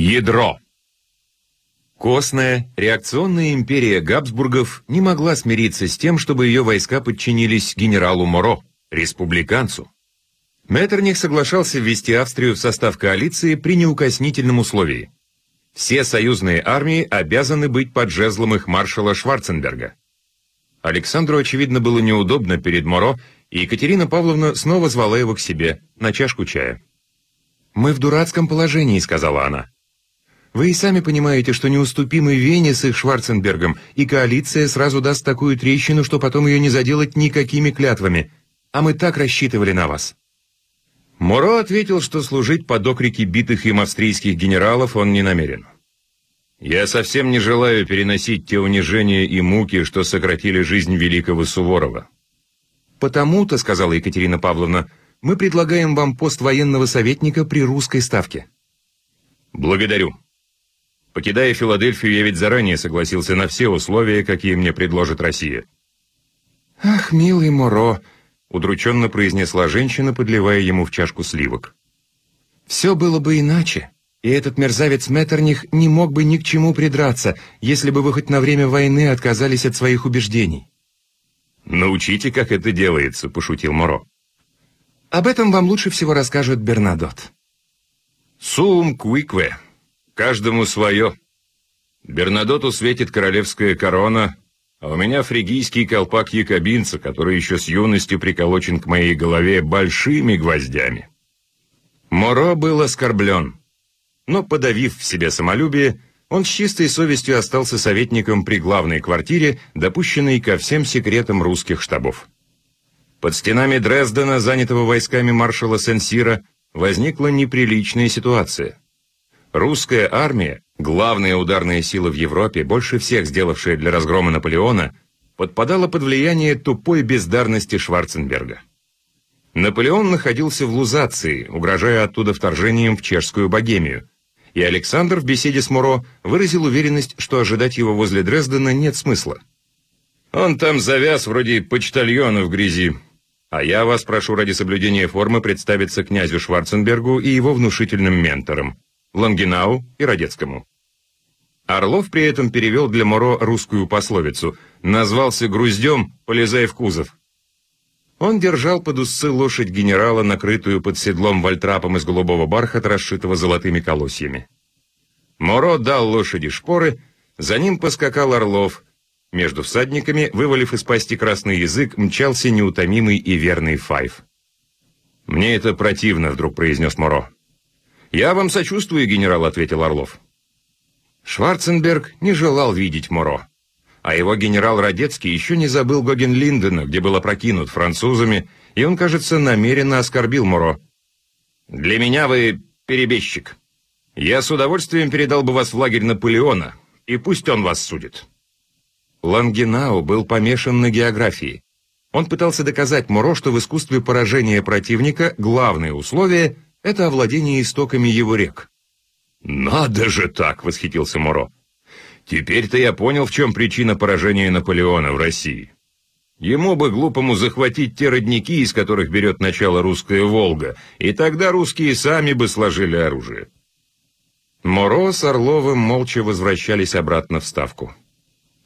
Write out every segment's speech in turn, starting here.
Ядро. Костная, реакционная империя Габсбургов не могла смириться с тем, чтобы ее войска подчинились генералу Моро, республиканцу. Меттерних соглашался ввести Австрию в состав коалиции при неукоснительном условии. Все союзные армии обязаны быть под жезлом их маршала Шварценберга. Александру, очевидно, было неудобно перед Моро, и Екатерина Павловна снова звала его к себе на чашку чая. «Мы в дурацком положении», — сказала она. «Вы и сами понимаете, что неуступимы Вене с их Шварценбергом, и коалиция сразу даст такую трещину, что потом ее не заделать никакими клятвами. А мы так рассчитывали на вас». Моро ответил, что служить под окрики битых им австрийских генералов он не намерен. «Я совсем не желаю переносить те унижения и муки, что сократили жизнь великого Суворова». «Потому-то, — сказала Екатерина Павловна, — мы предлагаем вам пост военного советника при русской ставке». «Благодарю. Покидая Филадельфию, я ведь заранее согласился на все условия, какие мне предложит Россия». «Ах, милый Моро!» — удрученно произнесла женщина, подливая ему в чашку сливок. «Все было бы иначе, и этот мерзавец Меттерних не мог бы ни к чему придраться, если бы вы хоть на время войны отказались от своих убеждений». «Научите, как это делается», — пошутил Моро. Об этом вам лучше всего расскажет Бернадот. Сум квикве. Каждому свое. Бернадоту светит королевская корона, а у меня фригийский колпак якобинца, который еще с юности приколочен к моей голове большими гвоздями. Моро был оскорблен, но, подавив в себе самолюбие, он с чистой совестью остался советником при главной квартире, допущенной ко всем секретам русских штабов. Под стенами Дрездена, занятого войсками маршала Сенсира, возникла неприличная ситуация. Русская армия, главная ударная сила в Европе, больше всех сделавшая для разгрома Наполеона, подпадала под влияние тупой бездарности Шварценберга. Наполеон находился в Лузации, угрожая оттуда вторжением в чешскую Богемию, и Александр в беседе с Муро выразил уверенность, что ожидать его возле Дрездена нет смысла. «Он там завяз вроде почтальона в грязи», а я вас прошу ради соблюдения формы представиться князю Шварценбергу и его внушительным менторам, Лангенау и Радецкому. Орлов при этом перевел для Моро русскую пословицу «назвался груздем, полезай в кузов». Он держал под усы лошадь генерала, накрытую под седлом вальтрапом из голубого бархата, расшитого золотыми колосьями. Моро дал лошади шпоры, за ним поскакал Орлов — между всадниками, вывалив из пасти красный язык, мчался неутомимый и верный Файв. «Мне это противно», — вдруг произнес Моро. «Я вам сочувствую, генерал», — ответил Орлов. Шварценберг не желал видеть Моро. А его генерал Радецкий еще не забыл Гоген-Линдена, где был опрокинут французами, и он, кажется, намеренно оскорбил Моро. «Для меня вы перебежчик. Я с удовольствием передал бы вас в лагерь Наполеона, и пусть он вас судит». Лангенау был помешан на географии. Он пытался доказать Муро, что в искусстве поражения противника главное условие – это овладение истоками его рек. «Надо же так!» – восхитился Муро. «Теперь-то я понял, в чем причина поражения Наполеона в России. Ему бы глупому захватить те родники, из которых берет начало русская Волга, и тогда русские сами бы сложили оружие». Моро с Орловым молча возвращались обратно в Ставку.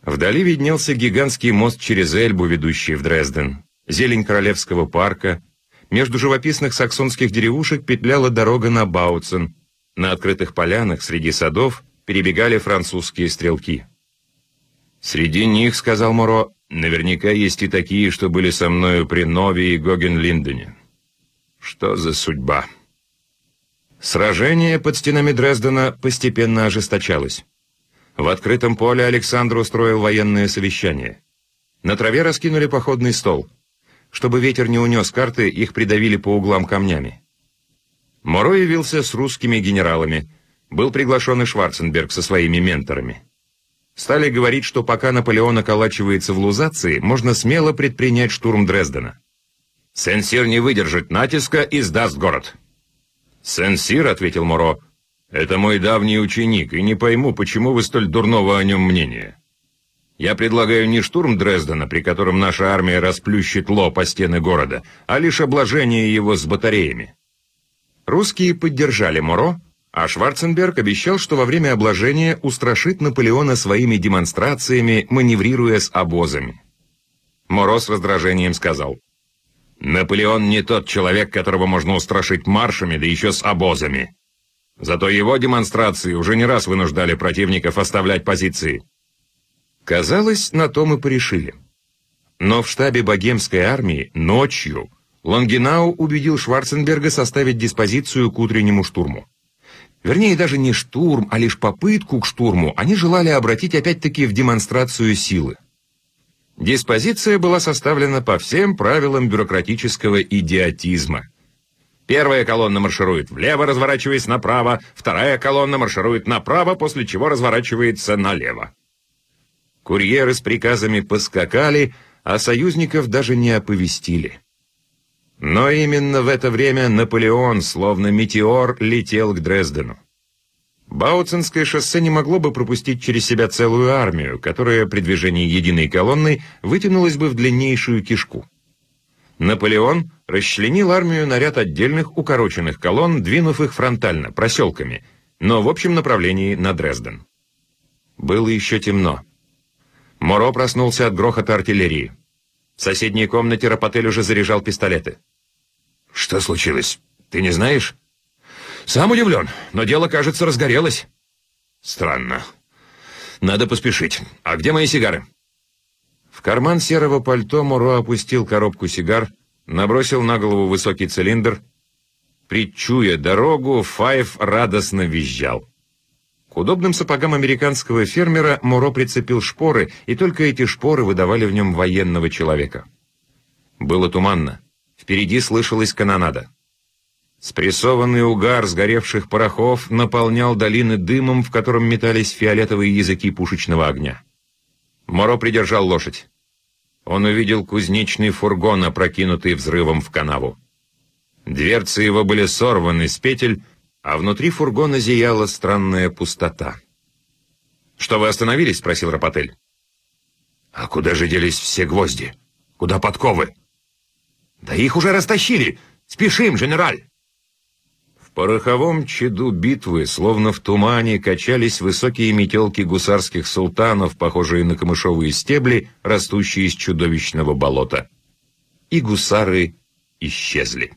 Вдали виднелся гигантский мост через Эльбу, ведущий в Дрезден, зелень Королевского парка. Между живописных саксонских деревушек петляла дорога на Бауцен. На открытых полянах среди садов перебегали французские стрелки. «Среди них, — сказал Моро, — наверняка есть и такие, что были со мною при Нове и Гоген-Линдене. Что за судьба?» Сражение под стенами Дрездена постепенно ожесточалось. В открытом поле Александр устроил военное совещание. На траве раскинули походный стол. Чтобы ветер не унес карты, их придавили по углам камнями. Моро явился с русскими генералами. Был приглашен и Шварценберг со своими менторами. Стали говорить, что пока Наполеон околачивается в Лузации, можно смело предпринять штурм Дрездена. «Сен-Сир не выдержит натиска и сдаст город». «Сен-Сир», — ответил Моро, это мой давний ученик, и не пойму, почему вы столь дурного о нем мнения. Я предлагаю не штурм Дрездена, при котором наша армия расплющит лоб о стены города, а лишь обложение его с батареями. Русские поддержали Моро, А Шварценберг обещал, что во время обложения устрашит Наполеона своими демонстрациями, маневрируя с обозами. Моро с раздражением сказал, «Наполеон не тот человек, которого можно устрашить маршами, да еще с обозами. Зато его демонстрации уже не раз вынуждали противников оставлять позиции». Казалось, на том и порешили. Но в штабе богемской армии ночью Лангенау убедил Шварценберга составить диспозицию к утреннему штурму. Вернее, даже не штурм, а лишь попытку к штурму они желали обратить опять-таки в демонстрацию силы. Диспозиция была составлена по всем правилам бюрократического идиотизма. Первая колонна марширует влево, разворачиваясь направо, вторая колонна марширует направо, после чего разворачивается налево. Курьеры с приказами поскакали, а союзников даже не оповестили. Но именно в это время Наполеон, словно метеор, летел к Дрездену. Бауцинское шоссе не могло бы пропустить через себя целую армию, которая при движении единой колонны вытянулась бы в длиннейшую кишку. Наполеон расчленил армию на ряд отдельных укороченных колонн, двинув их фронтально, проселками, но в общем направлении на Дрезден. Было еще темно. Моро проснулся от грохота артиллерии. В соседней комнате Рапотель уже заряжал пистолеты. «Что случилось? Ты не знаешь?» «Сам удивлен, но дело, кажется, разгорелось». «Странно. Надо поспешить. А где мои сигары?» В карман серого пальто Муро опустил коробку сигар, набросил на голову высокий цилиндр. Предчуя дорогу, Файв радостно визжал. К удобным сапогам американского фермера Муро прицепил шпоры, и только эти шпоры выдавали в нем военного человека. Было туманно. Впереди слышалась канонада. Спрессованный угар сгоревших порохов наполнял долины дымом, в котором метались фиолетовые языки пушечного огня. Моро придержал лошадь. Он увидел кузнечный фургон, опрокинутый взрывом в канаву. Дверцы его были сорваны с петель, а внутри фургона зияла странная пустота. «Что вы остановились?» — спросил Рапотель. «А куда же делись все гвозди? Куда подковы?» «Да их уже растащили! Спешим, генераль!» пороховом чаду битвы, словно в тумане, качались высокие метелки гусарских султанов, похожие на камышовые стебли, растущие из чудовищного болота. И гусары исчезли.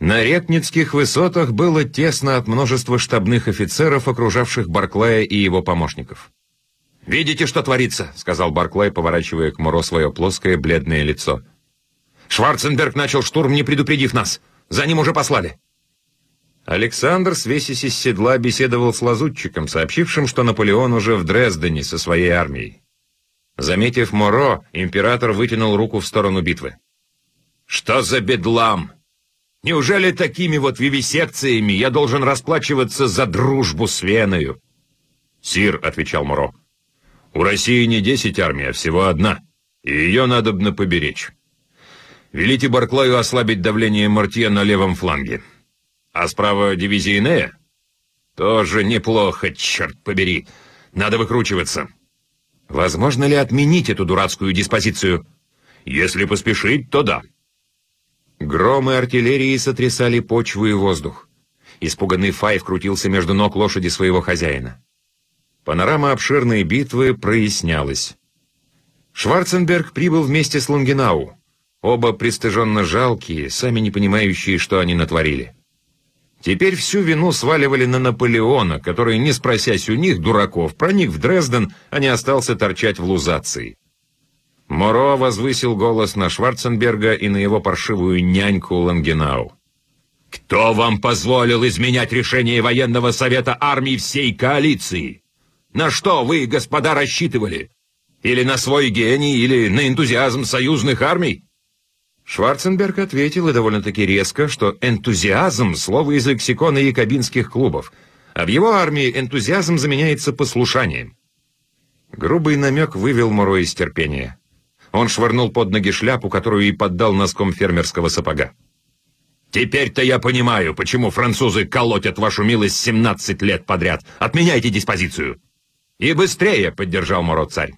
На Рекницких высотах было тесно от множества штабных офицеров, окружавших Барклая и его помощников. «Видите, что творится?» — сказал Барклай, поворачивая к Муро свое плоское бледное лицо. «Шварценберг начал штурм, не предупредив нас. За ним уже послали». Александр, свесясь из седла, беседовал с лазутчиком, сообщившим, что Наполеон уже в Дрездене со своей армией. Заметив Моро, император вытянул руку в сторону битвы. «Что за бедлам? Неужели такими вот вивисекциями я должен расплачиваться за дружбу с Веною?» «Сир», — отвечал Моро, — «у России не десять армий, а всего одна, и ее надобно поберечь. Велите Барклаю ослабить давление Мартье на левом фланге». А справа дивизии Нея? Тоже неплохо, черт побери. Надо выкручиваться. Возможно ли отменить эту дурацкую диспозицию? Если поспешить, то да. Громы артиллерии сотрясали почву и воздух. Испуганный Файв крутился между ног лошади своего хозяина. Панорама обширной битвы прояснялась. Шварценберг прибыл вместе с Лунгенау. Оба пристыженно жалкие, сами не понимающие, что они натворили. Теперь всю вину сваливали на Наполеона, который, не спросясь у них, дураков, проник в Дрезден, а не остался торчать в Лузации. Моро возвысил голос на Шварценберга и на его паршивую няньку Лангенау. «Кто вам позволил изменять решение военного совета армий всей коалиции? На что вы, господа, рассчитывали? Или на свой гений, или на энтузиазм союзных армий?» Шварценберг ответил, и довольно-таки резко, что энтузиазм — слово из лексикона якобинских клубов, а в его армии энтузиазм заменяется послушанием. Грубый намек вывел Моро из терпения. Он швырнул под ноги шляпу, которую и поддал носком фермерского сапога. «Теперь-то я понимаю, почему французы колотят вашу милость 17 лет подряд. Отменяйте диспозицию!» «И быстрее!» — поддержал Моро царь.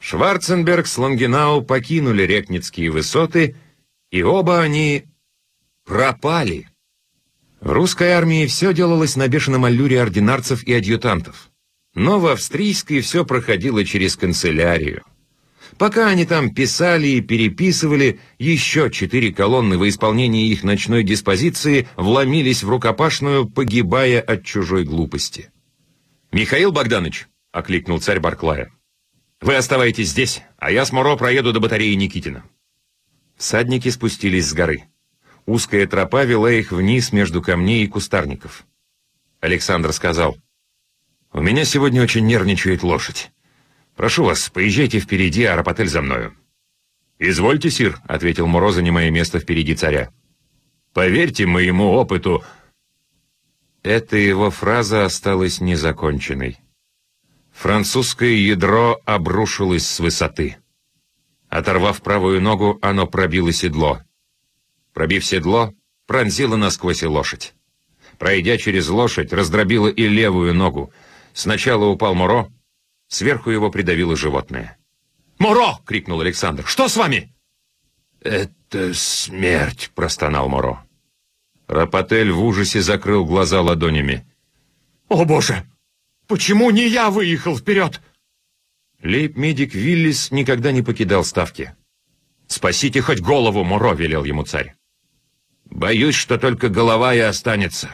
Шварценберг с Лангенау покинули Рекницкие высоты, и оба они пропали. В русской армии все делалось на бешеном аллюре ординарцев и адъютантов. Но в австрийской все проходило через канцелярию. Пока они там писали и переписывали, еще четыре колонны во исполнении их ночной диспозиции вломились в рукопашную, погибая от чужой глупости. «Михаил Богданович!» — окликнул царь Барклая. «Вы оставайтесь здесь, а я с Моро проеду до батареи Никитина». Всадники спустились с горы. Узкая тропа вела их вниз между камней и кустарников. Александр сказал, «У меня сегодня очень нервничает лошадь. Прошу вас, поезжайте впереди, а Рапотель за мною». «Извольте, сир», — ответил Муро, занимая место впереди царя. «Поверьте моему опыту...» Эта его фраза осталась незаконченной. Французское ядро обрушилось с высоты. Оторвав правую ногу, оно пробило седло. Пробив седло, пронзило насквозь и лошадь. Пройдя через лошадь, раздробило и левую ногу. Сначала упал Моро, сверху его придавило животное. «Моро!» — крикнул Александр. «Что с вами?» «Это смерть!» — простонал Моро. Рапотель в ужасе закрыл глаза ладонями. «О, Боже! Почему не я выехал вперед?» Лейб-медик Виллис никогда не покидал ставки. «Спасите хоть голову, Муро!» — велел ему царь. «Боюсь, что только голова и останется».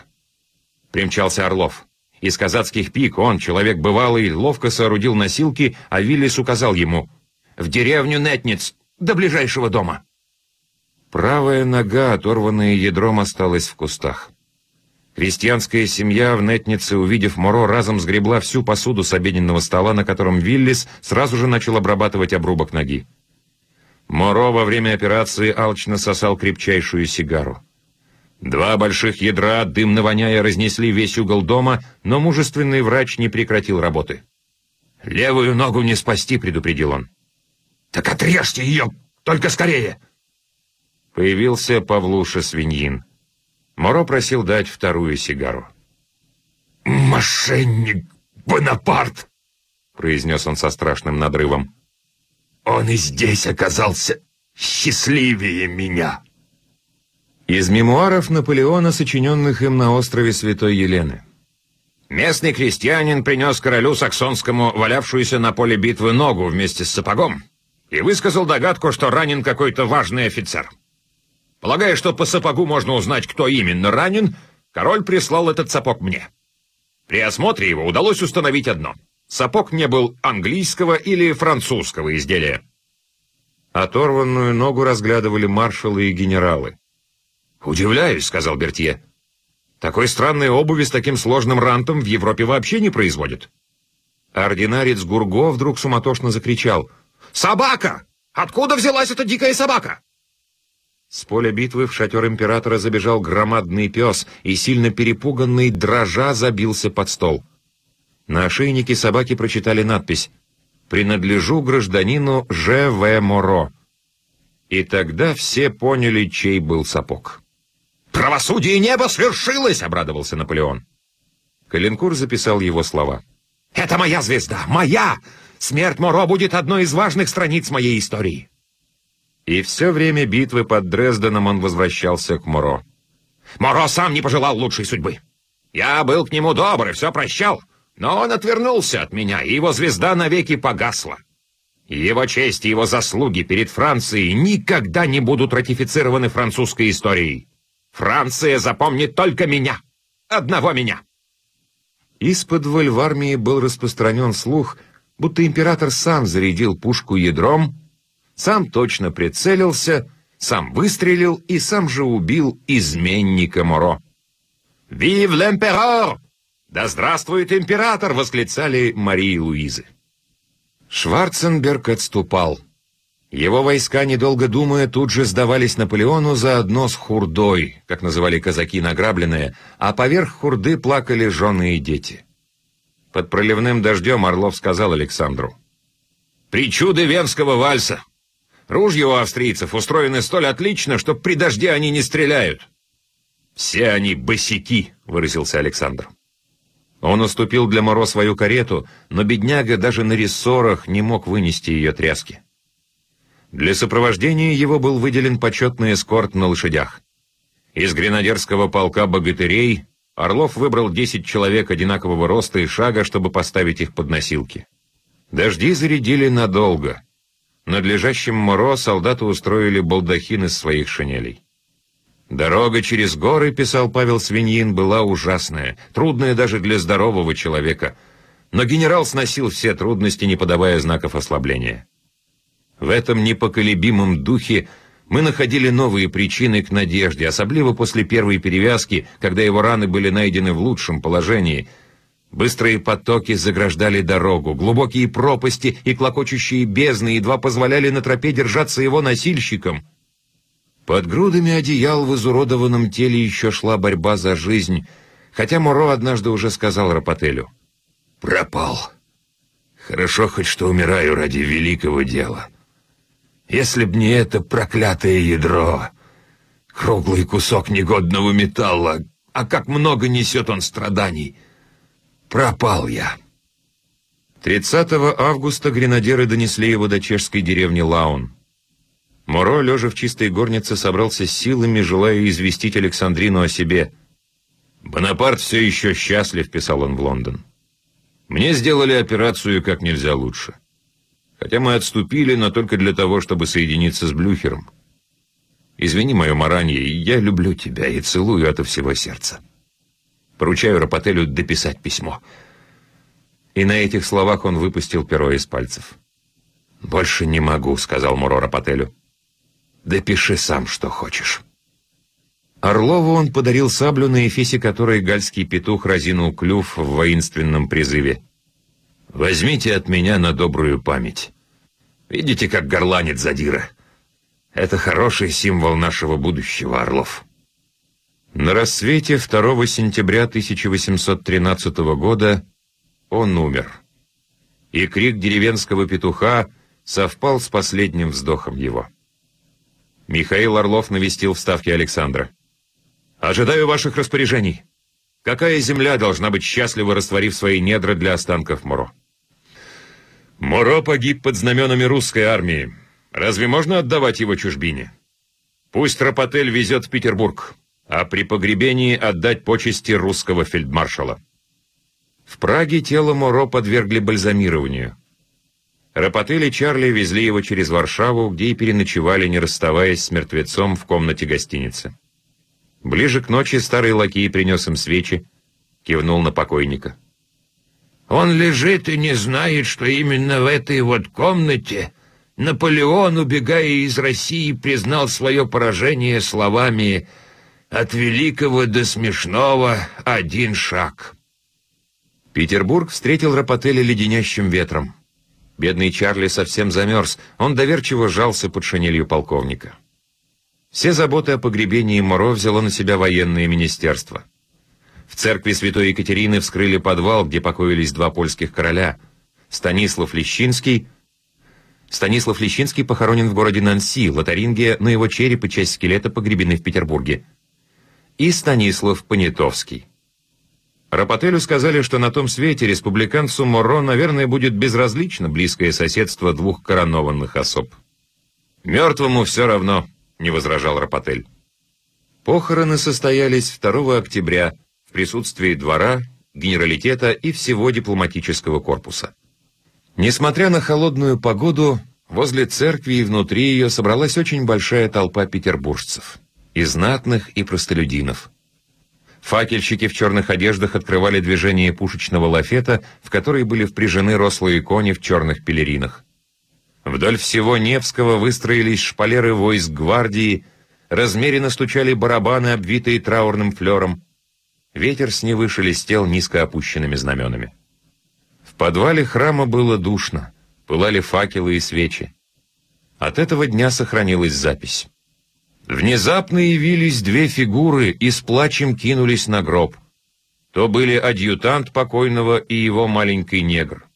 Примчался Орлов. Из казацких пик он, человек бывалый, ловко соорудил носилки, а Виллис указал ему «В деревню Нетниц, до ближайшего дома». Правая нога, оторванная ядром, осталась в кустах. Крестьянская семья в Нетнице, увидев Моро, разом сгребла всю посуду с обеденного стола, на котором Виллис сразу же начал обрабатывать обрубок ноги. Моро во время операции алчно сосал крепчайшую сигару. Два больших ядра, дымно воняя, разнесли весь угол дома, но мужественный врач не прекратил работы. «Левую ногу не спасти», — предупредил он. «Так отрежьте ее! Только скорее!» Появился Павлуша Свиньин. Моро просил дать вторую сигару. «Мошенник Бонапарт!» — произнес он со страшным надрывом. Он и здесь оказался счастливее меня. Из мемуаров Наполеона, сочиненных им на острове Святой Елены. Местный крестьянин принес королю саксонскому валявшуюся на поле битвы ногу вместе с сапогом и высказал догадку, что ранен какой-то важный офицер. Полагая, что по сапогу можно узнать, кто именно ранен, король прислал этот сапог мне. При осмотре его удалось установить одно — Сапог не был английского или французского изделия. Оторванную ногу разглядывали маршалы и генералы. «Удивляюсь», — сказал Бертье. «Такой странной обуви с таким сложным рантом в Европе вообще не производят». Ординарец Гурго вдруг суматошно закричал. «Собака! Откуда взялась эта дикая собака?» С поля битвы в шатер императора забежал громадный пес и, сильно перепуганный, дрожа забился под стол. На ошейнике собаки прочитали надпись «Принадлежу гражданину Ж.В. Моро». И тогда все поняли, чей был сапог. «Правосудие неба свершилось!» — обрадовался Наполеон. Калинкур записал его слова. «Это моя звезда! Моя! Смерть Моро будет одной из важных страниц моей истории!» И все время битвы под Дрезденом он возвращался к Моро. «Моро сам не пожелал лучшей судьбы. Я был к нему добр и все прощал. Но он отвернулся от меня, и его звезда навеки погасла. Его честь и его заслуги перед Францией никогда не будут ратифицированы французской историей. Франция запомнит только меня. Одного меня. Из-под в армии был распространен слух, будто император сам зарядил пушку ядром, сам точно прицелился, сам выстрелил и сам же убил изменника Моро. «Вив l'empereur!» «Да здравствует император!» — восклицали Марии Луизы. Шварценберг отступал. Его войска, недолго думая, тут же сдавались Наполеону заодно с хурдой, как называли казаки награбленные, а поверх хурды плакали жены и дети. Под проливным дождем Орлов сказал Александру. «Причуды венского вальса! Ружья у австрийцев устроены столь отлично, что при дожде они не стреляют!» «Все они босяки!» — выразился Александр. Он уступил для Моро свою карету, но бедняга даже на рессорах не мог вынести ее тряски. Для сопровождения его был выделен почетный эскорт на лошадях. Из гренадерского полка богатырей Орлов выбрал 10 человек одинакового роста и шага, чтобы поставить их под носилки. Дожди зарядили надолго. Над лежащим Моро солдаты устроили балдахин из своих шинелей. Дорога через горы, писал Павел Свиньин, была ужасная, трудная даже для здорового человека. Но генерал сносил все трудности, не подавая знаков ослабления. В этом непоколебимом духе мы находили новые причины к надежде, особливо после первой перевязки, когда его раны были найдены в лучшем положении. Быстрые потоки заграждали дорогу, глубокие пропасти и клокочущие бездны едва позволяли на тропе держаться его носильщикам — под грудами одеял в изуродованном теле еще шла борьба за жизнь, хотя Муро однажды уже сказал Рапотелю. «Пропал. Хорошо хоть что умираю ради великого дела. Если б не это проклятое ядро, круглый кусок негодного металла, а как много несет он страданий, пропал я». 30 августа гренадеры донесли его до чешской деревни Лаун. Моро, лежа в чистой горнице, собрался с силами, желая известить Александрину о себе. «Бонапарт все еще счастлив», — писал он в Лондон. «Мне сделали операцию как нельзя лучше. Хотя мы отступили, но только для того, чтобы соединиться с Блюхером. Извини мое маранье, я люблю тебя и целую от всего сердца. Поручаю Рапотелю дописать письмо». И на этих словах он выпустил перо из пальцев. «Больше не могу», — сказал Муро Рапотелю. Да пиши сам, что хочешь. Орлову он подарил саблю на эфисе, которой гальский петух разинул клюв в воинственном призыве. «Возьмите от меня на добрую память. Видите, как горланит задира? Это хороший символ нашего будущего, Орлов». На рассвете 2 сентября 1813 года он умер. И крик деревенского петуха совпал с последним вздохом его. Михаил Орлов навестил в Ставке Александра. «Ожидаю ваших распоряжений. Какая земля должна быть счастлива, растворив свои недра для останков Моро?» «Моро погиб под знаменами русской армии. Разве можно отдавать его чужбине? Пусть Рапотель везет в Петербург, а при погребении отдать почести русского фельдмаршала». В Праге тело Моро подвергли бальзамированию. Рапотель и Чарли везли его через Варшаву, где и переночевали, не расставаясь с мертвецом в комнате гостиницы. Ближе к ночи старый лакей принес им свечи, кивнул на покойника. «Он лежит и не знает, что именно в этой вот комнате Наполеон, убегая из России, признал свое поражение словами «От великого до смешного один шаг». Петербург встретил Рапотеля леденящим ветром. Бедный Чарли совсем замерз, он доверчиво сжался под шинелью полковника. Все заботы о погребении Моро взяло на себя военное министерство. В церкви святой Екатерины вскрыли подвал, где покоились два польских короля. Станислав Лещинский... Станислав Лещинский похоронен в городе Нанси, Лотарингия, но его череп и часть скелета погребены в Петербурге. И Станислав Понятовский. Рапотелю сказали, что на том свете республиканцу Моро, наверное, будет безразлично близкое соседство двух коронованных особ. «Мертвому все равно», — не возражал Рапотель. Похороны состоялись 2 октября в присутствии двора, генералитета и всего дипломатического корпуса. Несмотря на холодную погоду, возле церкви и внутри ее собралась очень большая толпа петербуржцев, и знатных, и простолюдинов. Факельщики в черных одеждах открывали движение пушечного лафета, в который были впряжены рослые кони в черных пелеринах. Вдоль всего Невского выстроились шпалеры войск гвардии, размеренно стучали барабаны, обвитые траурным флером. Ветер с Невы шелестел низко опущенными знаменами. В подвале храма было душно, пылали факелы и свечи. От этого дня сохранилась запись. Внезапно явились две фигуры и с плачем кинулись на гроб. То были адъютант покойного и его маленький негр.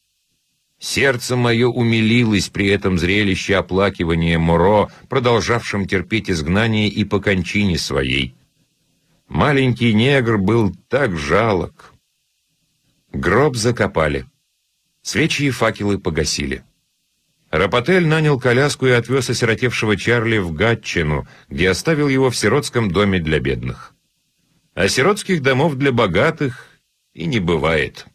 Сердце мое умилилось при этом зрелище оплакивания Моро, продолжавшим терпеть изгнание и по кончине своей. Маленький негр был так жалок. Гроб закопали. Свечи и факелы погасили. Рапотель нанял коляску и отвез осиротевшего Чарли в Гатчину, где оставил его в сиротском доме для бедных. А сиротских домов для богатых и не бывает.